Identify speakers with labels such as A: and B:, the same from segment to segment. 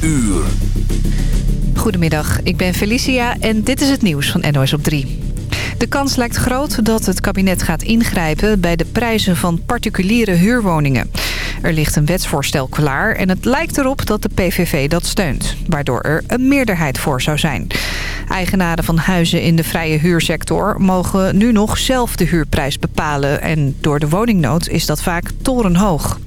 A: uur.
B: Goedemiddag, ik ben Felicia en dit is het nieuws van NOS op 3. De kans lijkt groot dat het kabinet gaat ingrijpen bij de prijzen van particuliere huurwoningen. Er ligt een wetsvoorstel klaar en het lijkt erop dat de PVV dat steunt. Waardoor er een meerderheid voor zou zijn. Eigenaren van huizen in de vrije huursector mogen nu nog zelf de huurprijs bepalen. En door de woningnood is dat vaak torenhoog.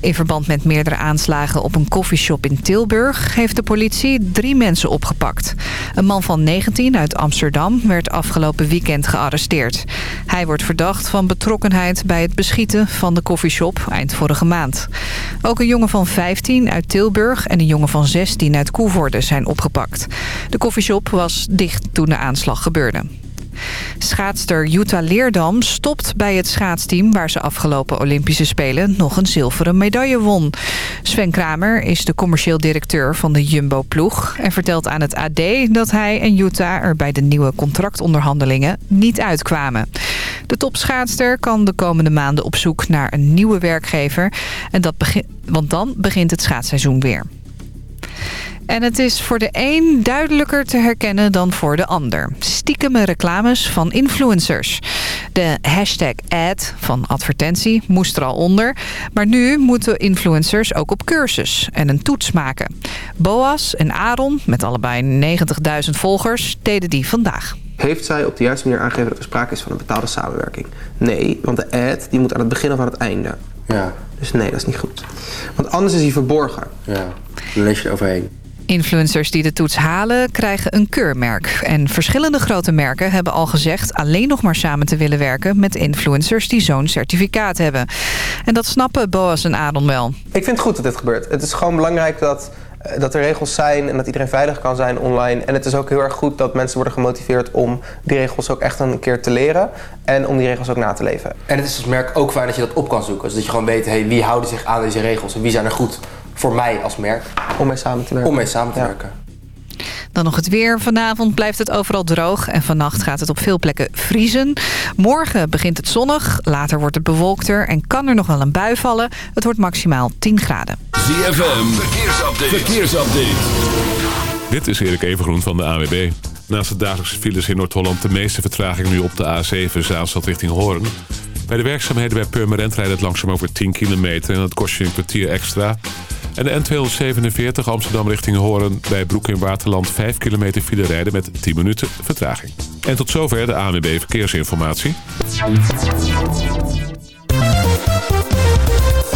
B: In verband met meerdere aanslagen op een koffieshop in Tilburg... heeft de politie drie mensen opgepakt. Een man van 19 uit Amsterdam werd afgelopen weekend gearresteerd. Hij wordt verdacht van betrokkenheid bij het beschieten van de koffieshop eind vorige maand. Ook een jongen van 15 uit Tilburg en een jongen van 16 uit Koevoorde zijn opgepakt. De koffieshop was dicht toen de aanslag gebeurde. Schaatster Jutta Leerdam stopt bij het schaatsteam... waar ze afgelopen Olympische Spelen nog een zilveren medaille won. Sven Kramer is de commercieel directeur van de Jumbo-ploeg... en vertelt aan het AD dat hij en Jutta er bij de nieuwe contractonderhandelingen niet uitkwamen. De topschaatster kan de komende maanden op zoek naar een nieuwe werkgever... En dat want dan begint het schaatsseizoen weer. En het is voor de een duidelijker te herkennen dan voor de ander. Stiekeme reclames van influencers. De hashtag ad van advertentie moest er al onder. Maar nu moeten influencers ook op cursus en een toets maken. Boas en Aaron, met allebei 90.000 volgers, deden die vandaag.
C: Heeft zij op de juiste manier aangegeven dat er sprake is van een betaalde samenwerking? Nee, want de ad die moet aan het begin of aan het einde. Ja. Dus nee, dat is niet goed. Want anders is hij verborgen.
D: Ja, dan lees je er overheen.
B: Influencers die de toets halen krijgen een keurmerk. En verschillende grote merken hebben al gezegd alleen nog maar samen te willen werken met influencers die zo'n certificaat hebben. En dat snappen Boas en Adon wel.
C: Ik vind het goed dat dit gebeurt. Het is gewoon belangrijk dat, eh, dat er regels zijn en dat iedereen veilig kan zijn online. En het is ook heel erg goed dat mensen worden gemotiveerd om die regels ook echt een keer te leren. En om die regels ook na te leven.
D: En het is als merk ook fijn dat je dat op kan zoeken. Zodat je gewoon weet, hey, wie houden zich aan deze regels en wie zijn er goed voor mij als merk.
C: Om mee samen te werken.
D: Om mee samen te werken.
B: Dan nog het weer. Vanavond blijft het overal droog en vannacht gaat het op veel plekken vriezen. Morgen begint het zonnig, later wordt het bewolkter en kan er nog wel een bui vallen. Het wordt maximaal 10 graden.
A: ZFM, verkeersupdate. verkeersupdate.
E: Dit is Erik Evengroen van de AWB. Naast de dagelijkse files in Noord-Holland de meeste vertraging nu op de A7 Zaanstad richting Hoorn. Bij de werkzaamheden bij Purmerend rijdt het langzaam over 10 kilometer en dat kost je een kwartier extra. En de N247 Amsterdam richting Horen bij Broek in Waterland 5 kilometer file rijden met 10 minuten vertraging. En tot zover de ANWB Verkeersinformatie.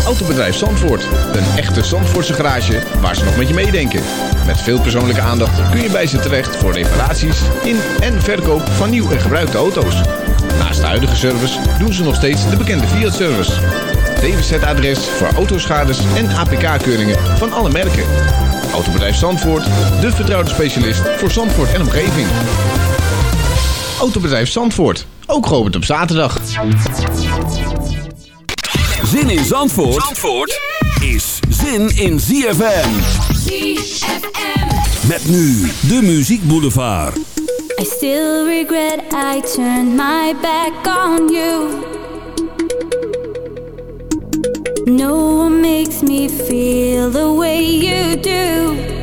F: Autobedrijf Zandvoort. Een echte Zandvoortse garage waar ze nog met je meedenken. Met veel persoonlijke aandacht kun je bij ze terecht voor reparaties in en verkoop van nieuw en gebruikte auto's. Naast de huidige service doen ze nog steeds de bekende Fiat-service. DWZ-adres voor autoschades en APK-keuringen van alle merken. Autobedrijf Zandvoort, de vertrouwde specialist voor Zandvoort en omgeving. Autobedrijf Zandvoort, ook geopend op zaterdag.
A: Zin in Zandvoort, Zandvoort is zin in ZFM. ZFM. Met nu de Muziek Boulevard.
G: I still regret I turned my back on you. No one makes me feel the way you do.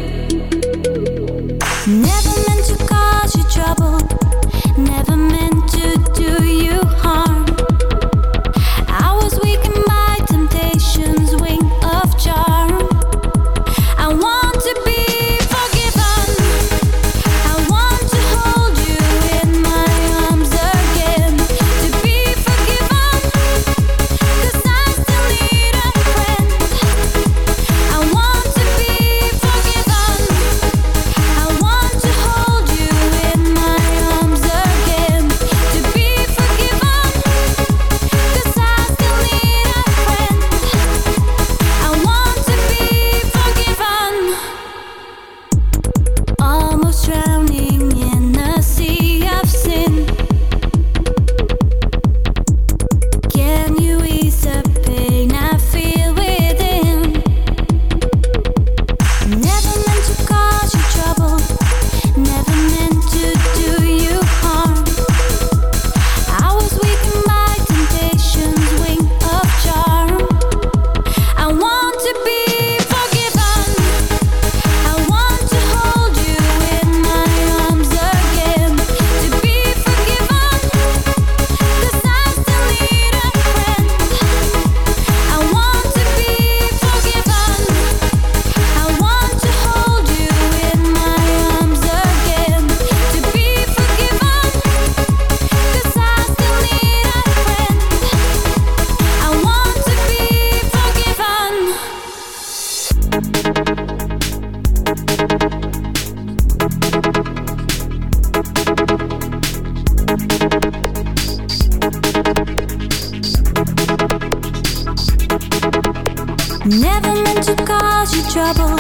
G: Cause you trouble.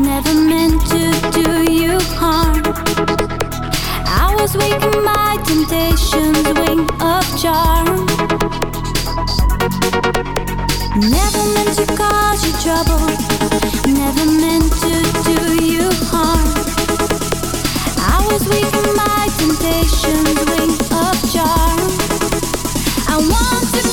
G: Never meant to do you harm.
H: I was weak in my temptation's wing of charm. Never meant to cause you trouble. Never meant to do you harm. I was weak in my temptation's wing of charm. I want to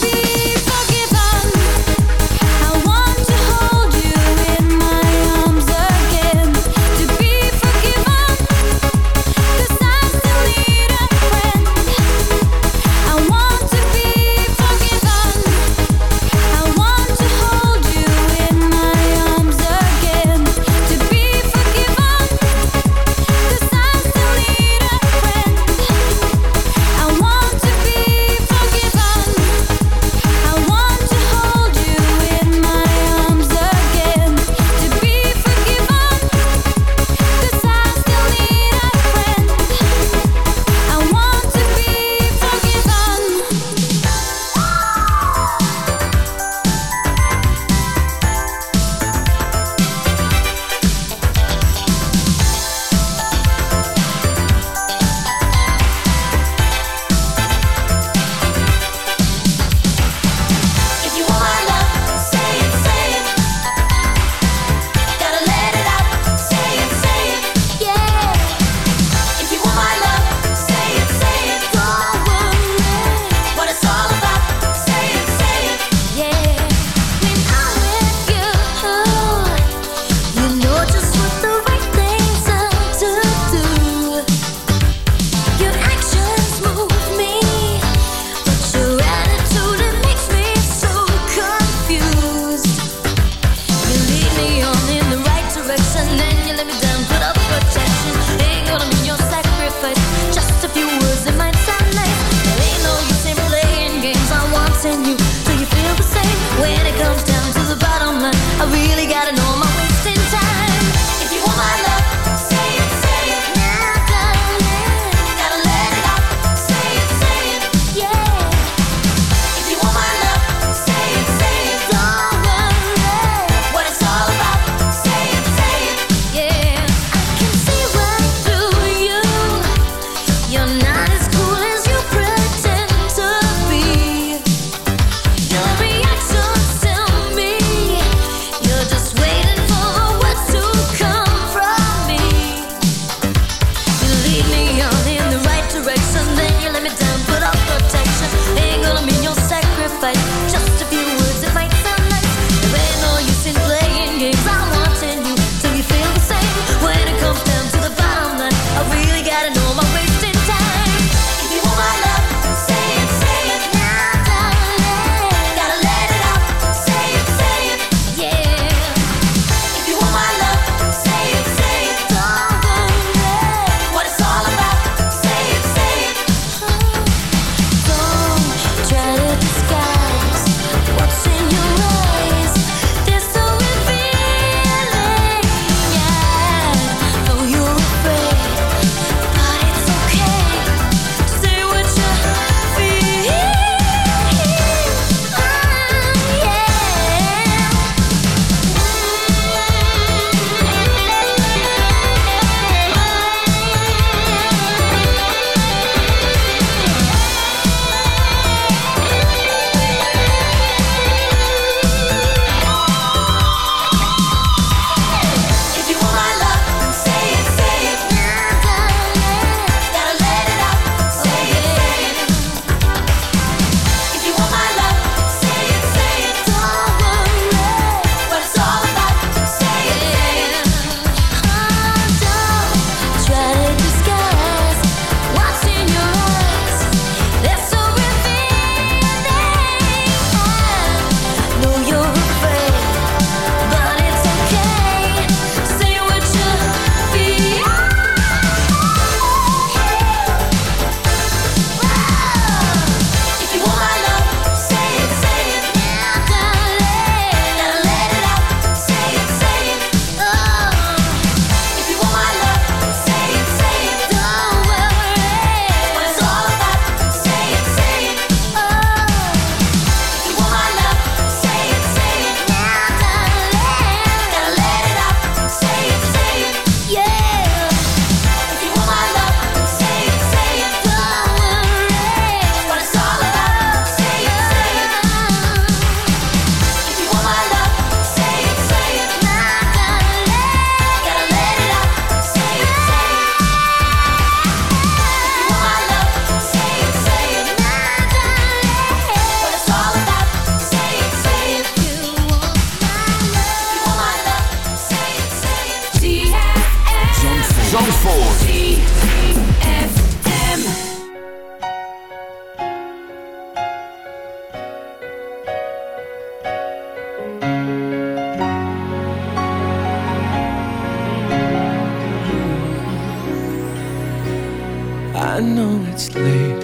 H: I
I: know it's late.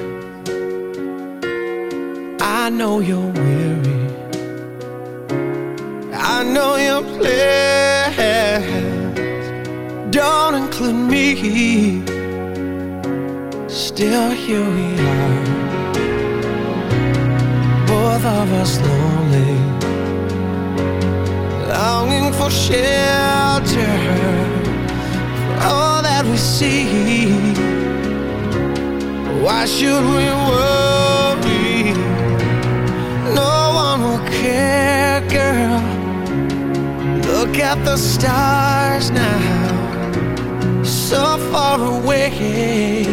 I: I know you're here we are. Both of us lonely Longing for shelter For all that we see. Why should we worry? No one will care, girl. Look at the stars now So far away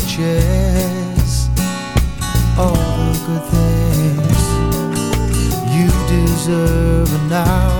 I: pictures all the good things you deserve now.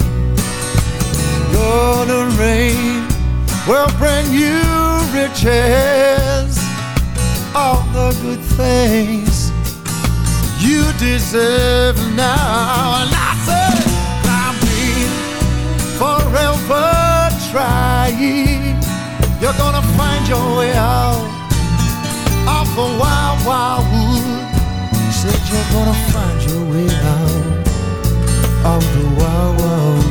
J: gonna rain will bring you riches, all the good things you deserve now. And I said, I've forever trying. You're gonna find your way out of the wild, wild wood. Said you're gonna find your way out of the wild, wild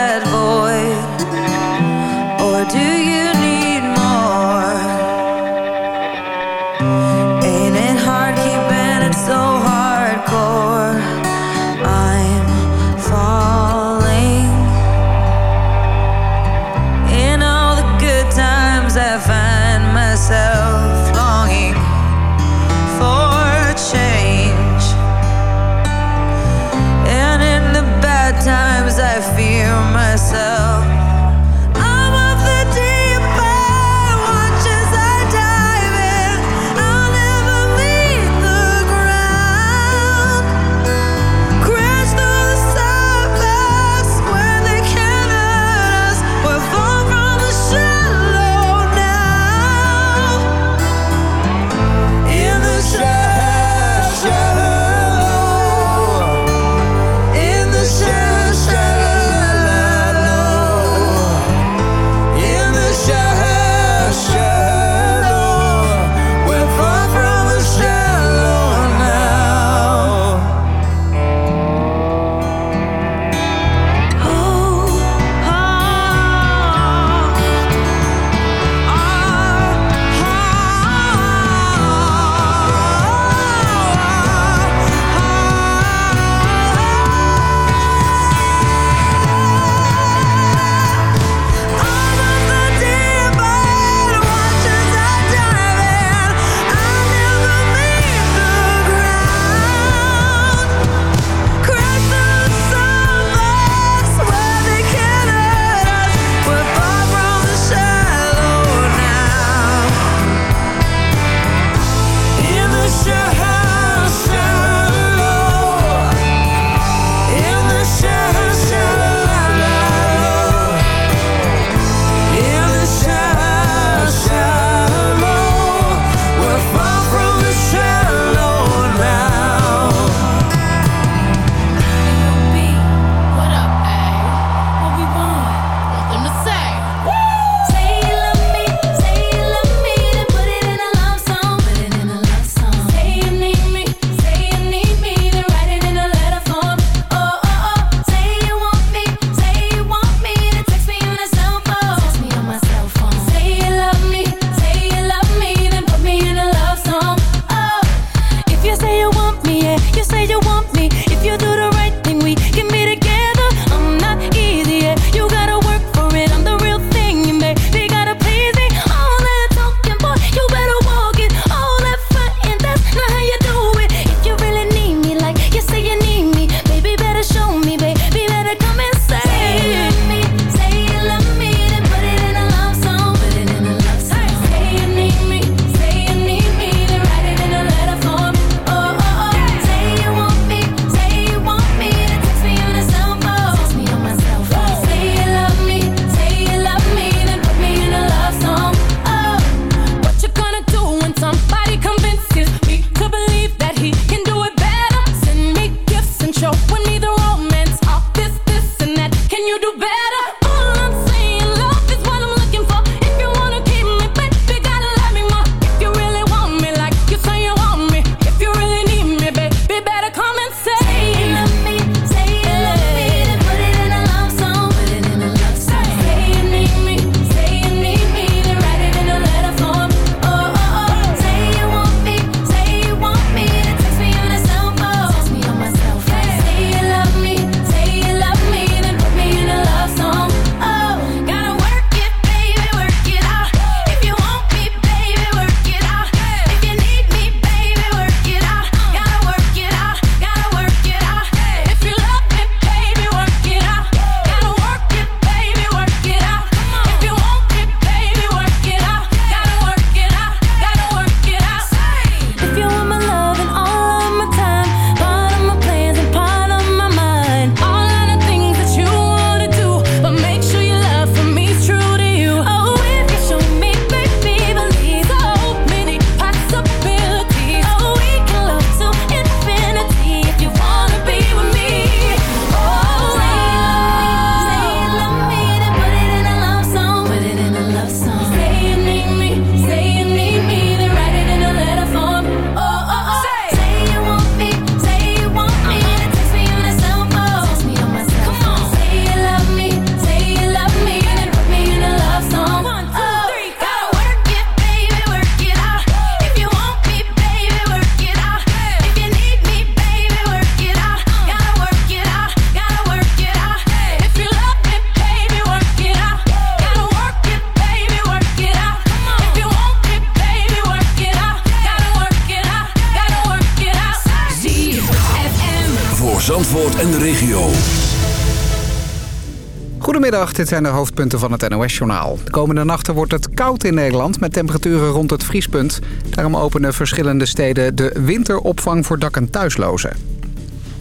K: Goedemiddag, dit zijn de hoofdpunten van het NOS-journaal. De komende nachten wordt het koud in Nederland met temperaturen rond het vriespunt. Daarom openen verschillende steden de winteropvang voor dak- en thuislozen.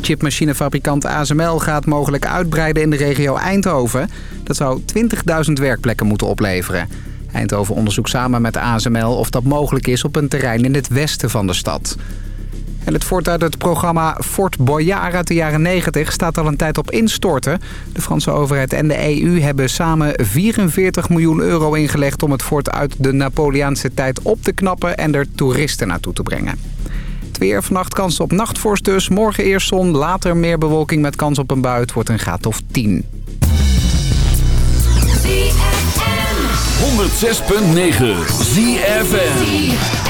K: Chipmachinefabrikant ASML gaat mogelijk uitbreiden in de regio Eindhoven. Dat zou 20.000 werkplekken moeten opleveren. Eindhoven onderzoekt samen met ASML of dat mogelijk is op een terrein in het westen van de stad. En het fort uit het programma Fort Boyard uit de jaren 90 staat al een tijd op instorten. De Franse overheid en de EU hebben samen 44 miljoen euro ingelegd om het fort uit de Napoleaanse tijd op te knappen en er toeristen naartoe te brengen. Weer vannacht kans op nachtvorst dus. Morgen eerst zon, later meer bewolking met kans op een bui. Het wordt een graad of 10.
A: 106.9 ZFN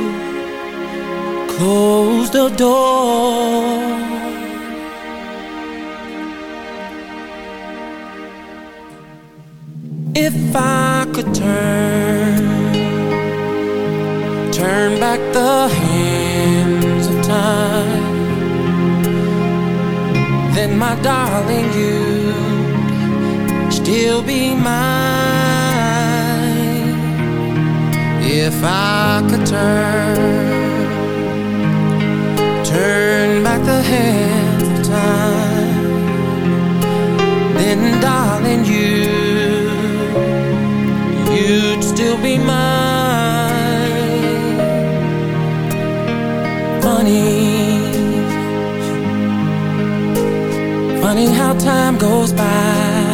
I: closed the door. If I could turn, turn back the hands of time, then my darling, you'd still be mine. If I could turn turn back the hands of time, then darling, you, you'd still be mine. Funny, funny how time goes by,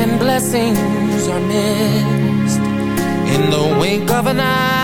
I: and blessings are missed in the wink of an eye.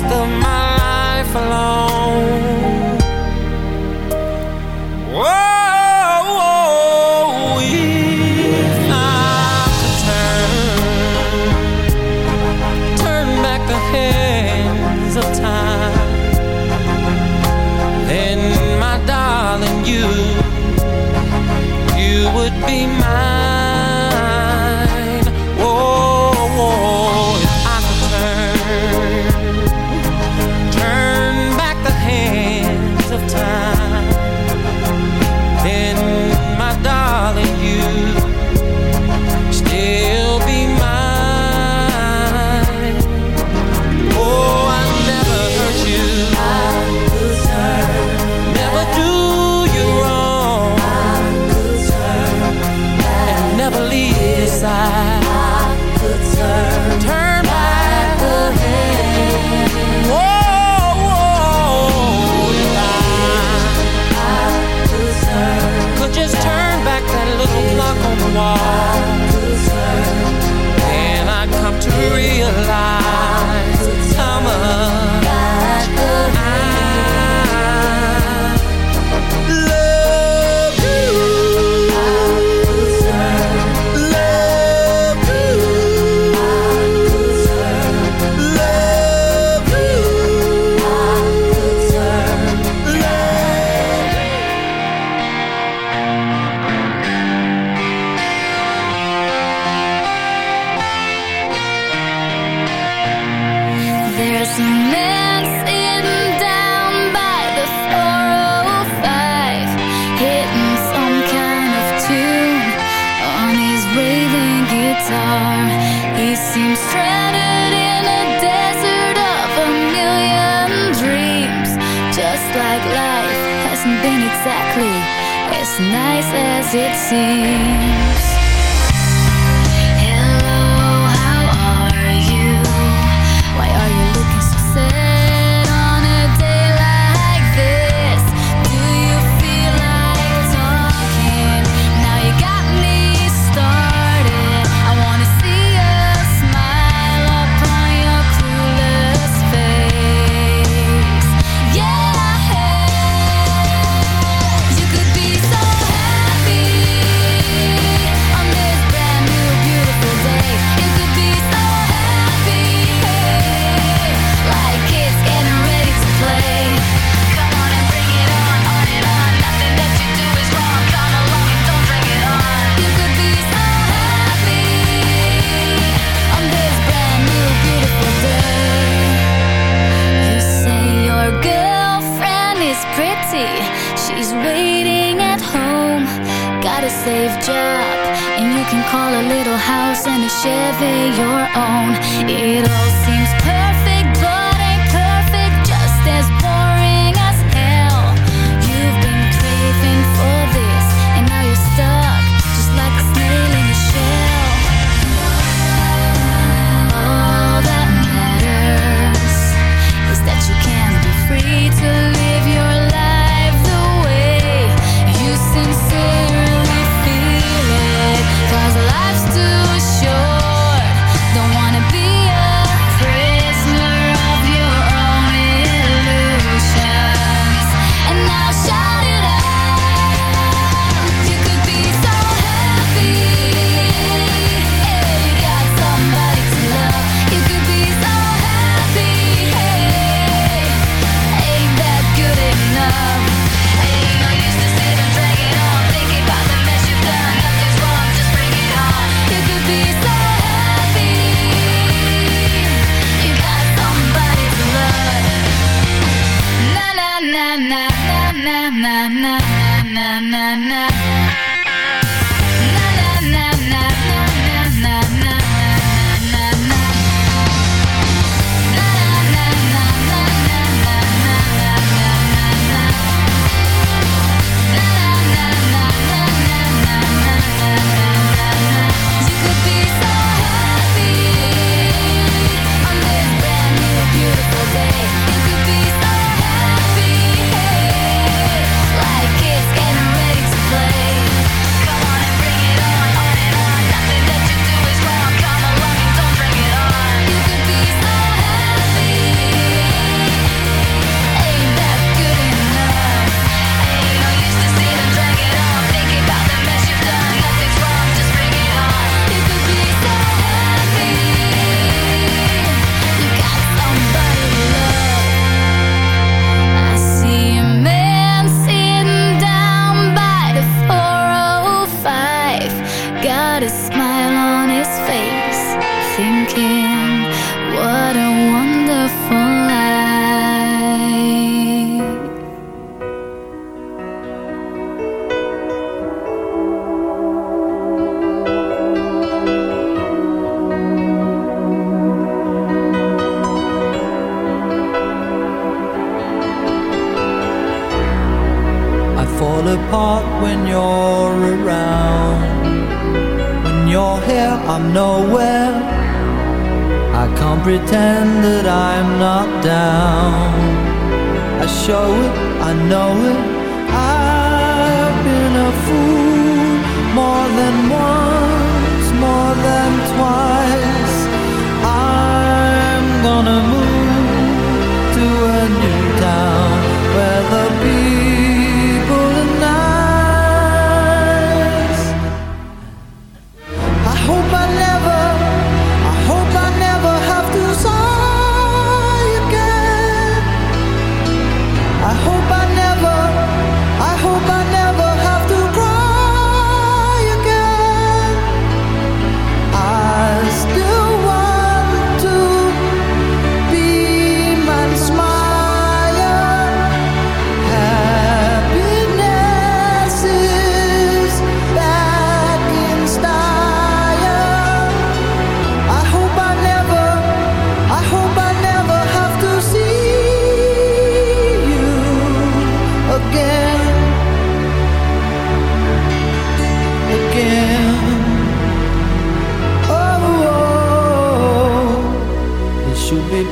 I: rest of my life alone.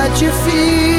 H: sacrifício.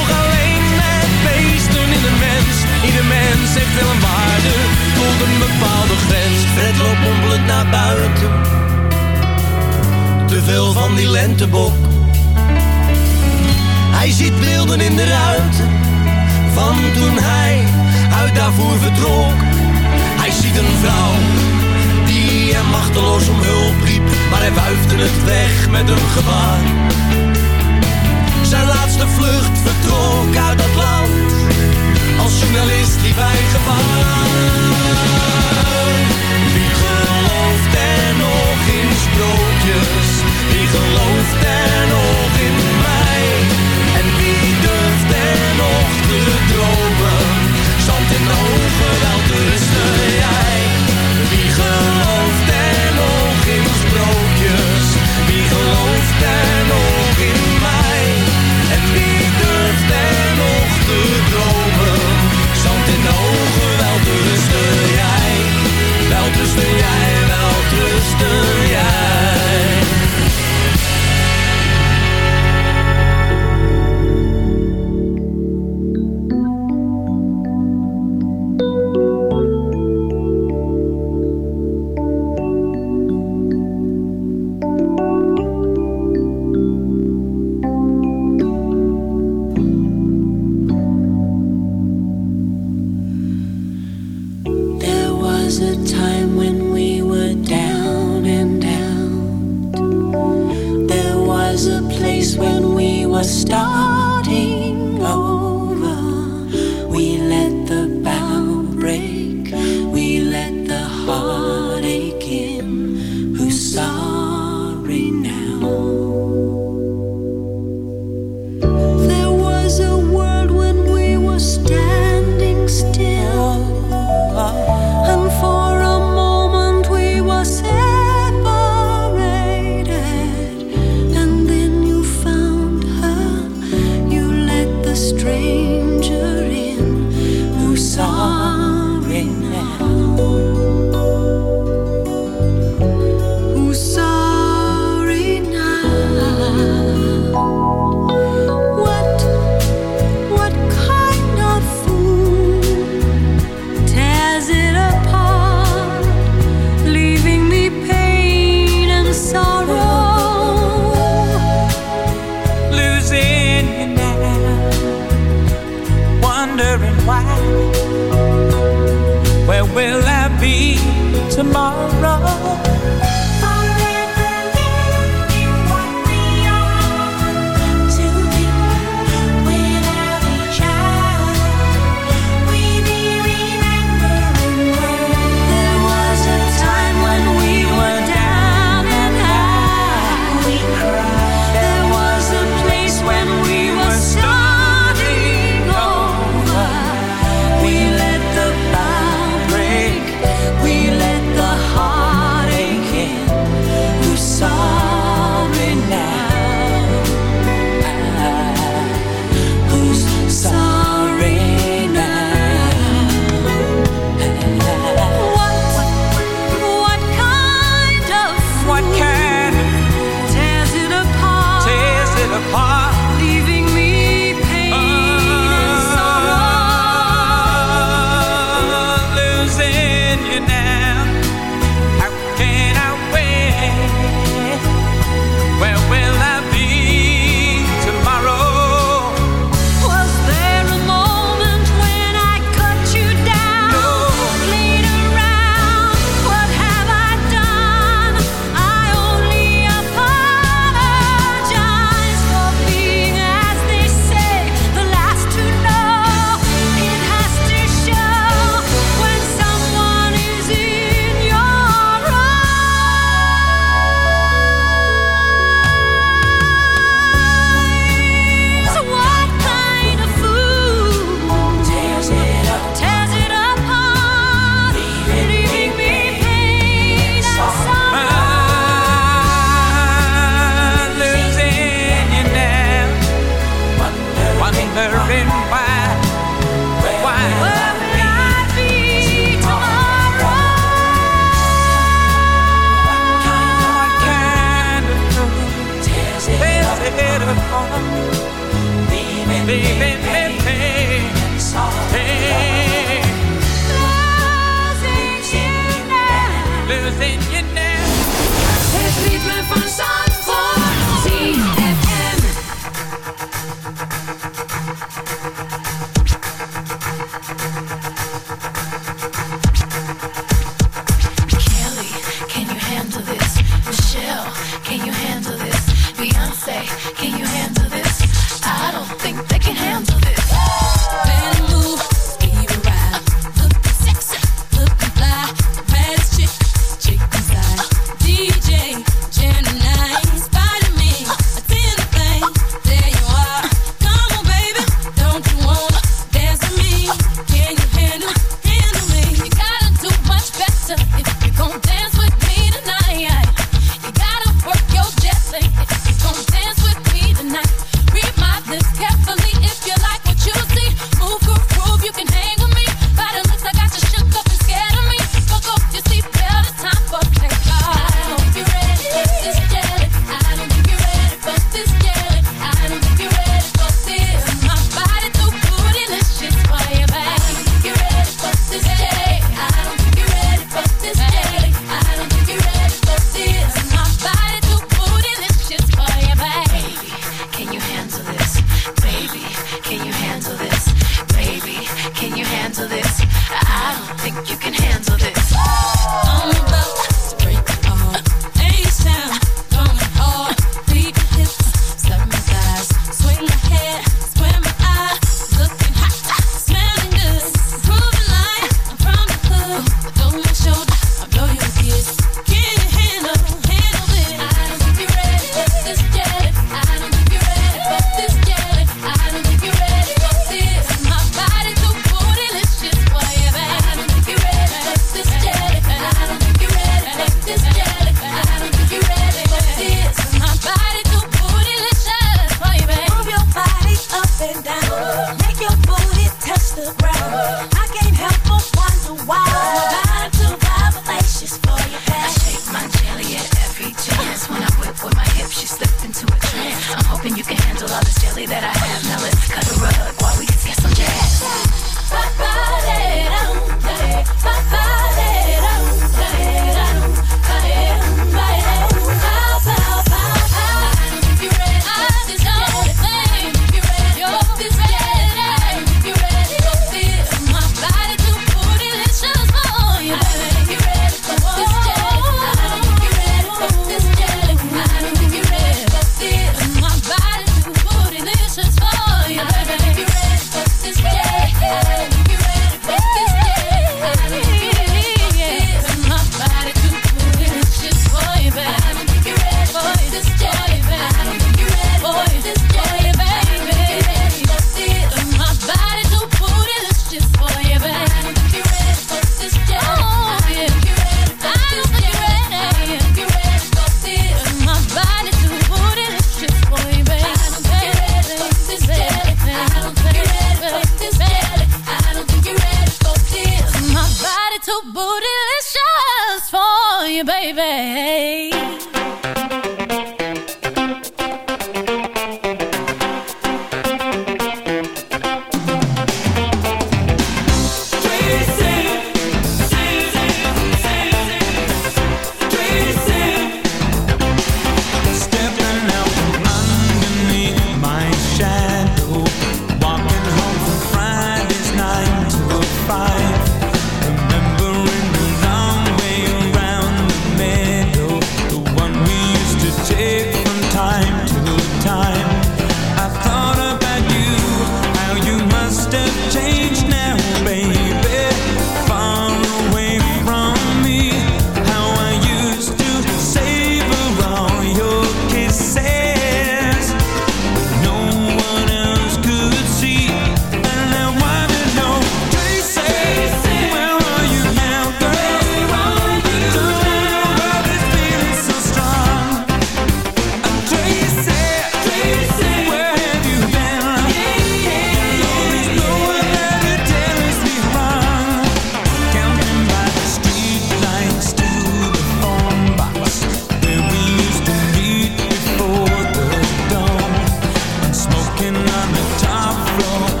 H: working on
L: the
M: top floor.